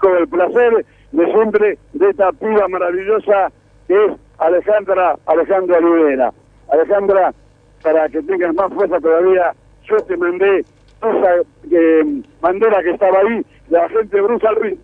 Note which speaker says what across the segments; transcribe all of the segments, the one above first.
Speaker 1: gusto, el placer de siempre de esta piba maravillosa que es Alejandra, Alejandra Olivera. Alejandra, para que tengas más fuerza todavía, yo te mandé esa eh, bandera que estaba ahí, la gente Bruce Ruiz.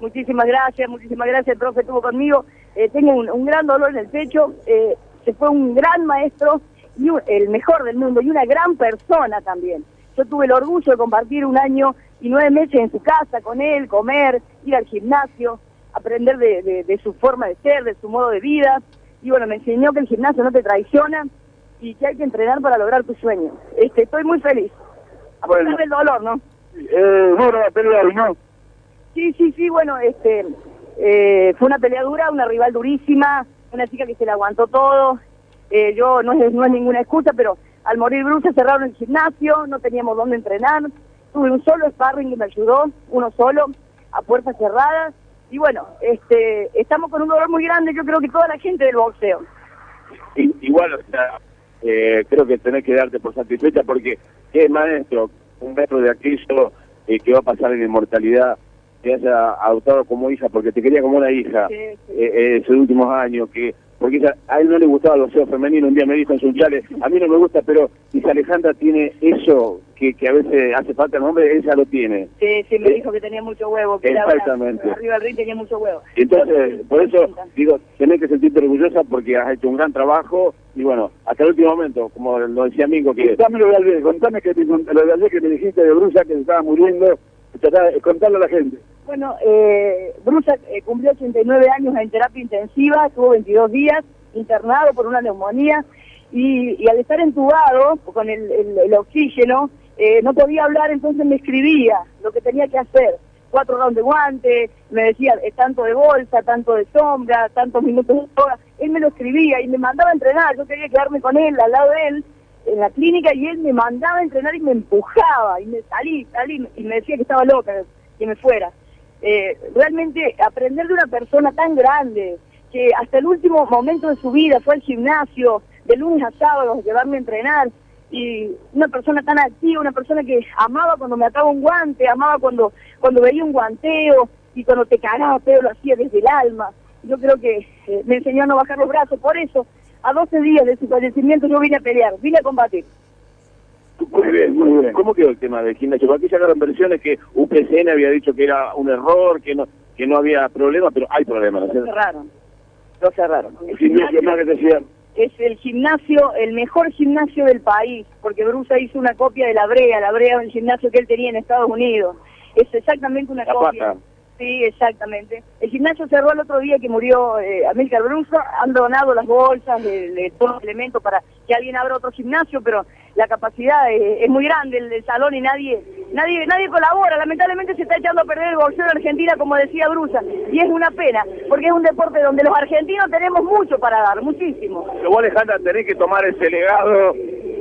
Speaker 2: Muchísimas gracias, muchísimas gracias, el profe estuvo conmigo. Eh, tengo un, gran dolor en el pecho, eh, se fue un gran maestro, y el mejor del mundo, y una gran persona también. Yo tuve el orgullo de compartir un año y nueve meses en su casa con él, comer, ir al gimnasio, aprender de, su forma de ser, de su modo de vida. Y bueno, me enseñó que el gimnasio no te traiciona y que hay que entrenar para lograr tu sueño. Este, estoy muy feliz. A pesar del dolor, ¿no?
Speaker 1: Eh, la pelea, ¿no?
Speaker 2: Sí, sí, sí, bueno, este, eh, fue una pelea dura, una rival durísima, una chica que se la aguantó todo. Eh, yo no es, no es ninguna excusa, pero al morir Bruce cerraron el gimnasio, no teníamos dónde entrenar. Tuve un solo sparring que me ayudó, uno solo, a puertas cerradas. Y bueno, este, estamos con un dolor muy grande, yo creo que toda la gente del boxeo.
Speaker 1: igual, o sea, eh, creo que tenés que darte por satisfecha porque qué maestro, un maestro de aquello eh, que va a pasar en inmortalidad, te haya adoptado como hija, porque te quería como una hija eh, en sus últimos años, que porque a él no le gustaba el boxeo femenino, un día me dijo en su chale, a mí no me gusta, pero si Alejandra tiene eso que, que a veces hace falta el hombre, ella lo tiene.
Speaker 2: Sí, sí, me dijo que tenía mucho huevo, que
Speaker 1: Exactamente.
Speaker 2: arriba del ring tenía mucho huevo.
Speaker 1: Entonces, por eso digo, tenés que sentirte orgullosa porque has hecho un gran trabajo y bueno, hasta el último momento, como lo decía Mingo, que... Contame lo de ayer, contame que, lo de ayer que me dijiste de Brusa que se estaba muriendo, contarle a la gente.
Speaker 2: Bueno, eh, Brusa eh, cumplió 89 años en terapia intensiva, estuvo 22 días internado por una neumonía y, al estar entubado con el, oxígeno, eh, no podía hablar, entonces me escribía lo que tenía que hacer. Cuatro rounds de guante, me decía eh, tanto de bolsa, tanto de sombra, tantos minutos de soga. Él me lo escribía y me mandaba a entrenar. Yo quería quedarme con él, al lado de él, en la clínica, y él me mandaba a entrenar y me empujaba. Y me salí, salí, y me decía que estaba loca, que me fuera. Eh, realmente aprender de una persona tan grande, que hasta el último momento de su vida fue al gimnasio, de lunes a sábado, llevarme a entrenar, y una persona tan activa, una persona que amaba cuando me ataba un guante, amaba cuando, cuando veía un guanteo, y cuando te cagaba pero lo hacía desde el alma. Yo creo que eh, me enseñó a no bajar los brazos, por eso, a 12 días de su fallecimiento yo vine a pelear, vine a combatir.
Speaker 1: Muy bien, muy bien. ¿Cómo quedó el tema del gimnasio? Porque aquí sacaron versiones que UPCN había dicho que era un error, que no que no había problema, pero hay problemas.
Speaker 2: Lo cerraron, lo cerraron.
Speaker 1: El gimnasio más que decían.
Speaker 2: Es el gimnasio, el mejor gimnasio del país, porque Brusa hizo una copia de la Brea, la Brea es el gimnasio que él tenía en Estados Unidos. Es exactamente una copia. Sí, exactamente. El gimnasio cerró el otro día que murió eh, Amílcar Bruso, han donado las bolsas de, todos los elementos para que alguien abra otro gimnasio, pero la capacidad es, muy grande el, del salón y nadie, nadie, nadie colabora. Lamentablemente se está echando a perder el boxeo en Argentina, como decía Brusa, y es una pena, porque es un deporte donde los argentinos tenemos mucho para dar, muchísimo.
Speaker 1: Pero vos, Alejandra, tenés que tomar ese legado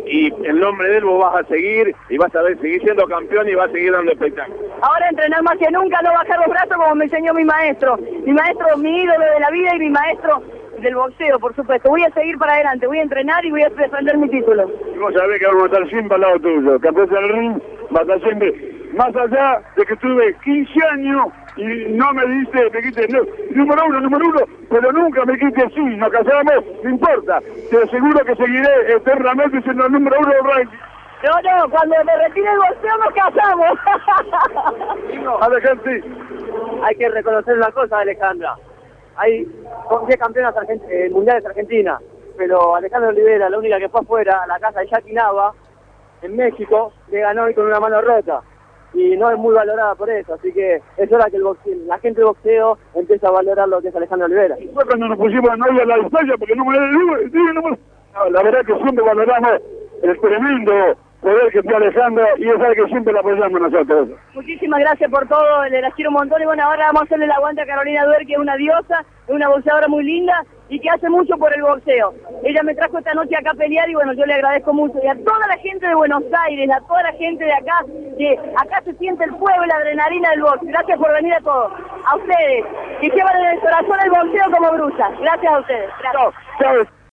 Speaker 1: y en nombre de él vos vas a seguir y vas a ver, seguir siendo campeón y vas a seguir dando espectáculo.
Speaker 2: Ahora entrenar más que nunca, no bajar los brazos como me enseñó mi maestro. Mi maestro, mi ídolo de la vida y mi maestro del boxeo, por supuesto. Voy a seguir para adelante, voy a entrenar y voy a defender mi título.
Speaker 1: Vos sabés que vamos a estar siempre al lado tuyo. Campeón del ring va a estar siempre. Más allá de que estuve 15 años y no me diste, me quité, número uno, número uno, pero nunca me quité así, nos casamos, no importa. Te aseguro que seguiré eternamente siendo el número uno del ranking.
Speaker 2: No, no, cuando me retire el boxeo nos casamos.
Speaker 1: Alejandra,
Speaker 3: hay que reconocer una cosa, Alejandra. Hay 10 campeonas eh, mundiales Argentina, pero Alejandra Olivera, la única que fue afuera, a la casa de Jackie Nava, en México, le ganó y con una mano rota. Y no es muy valorada por eso, así que es hora que el la gente de boxeo empiece a valorar lo que es Alejandra Olivera.
Speaker 1: Y cuando nos pusimos a novia a la distancia, porque no me no, la verdad que siempre valoramos el tremendo poder que está Alejandro y es algo que siempre la apoyamos nosotros.
Speaker 2: Muchísimas gracias por todo, le las quiero un montón y bueno, ahora vamos a hacerle el aguante a Carolina Duer, que es una diosa, es una boxeadora muy linda y que hace mucho por el boxeo. Ella me trajo esta noche acá a pelear y bueno, yo le agradezco mucho. Y a toda la gente de Buenos Aires, a toda la gente de acá, que acá se siente el fuego y la adrenalina del boxeo. Gracias por venir a todos. A ustedes, que llevan en el corazón el boxeo como brusa. Gracias a ustedes. Gracias.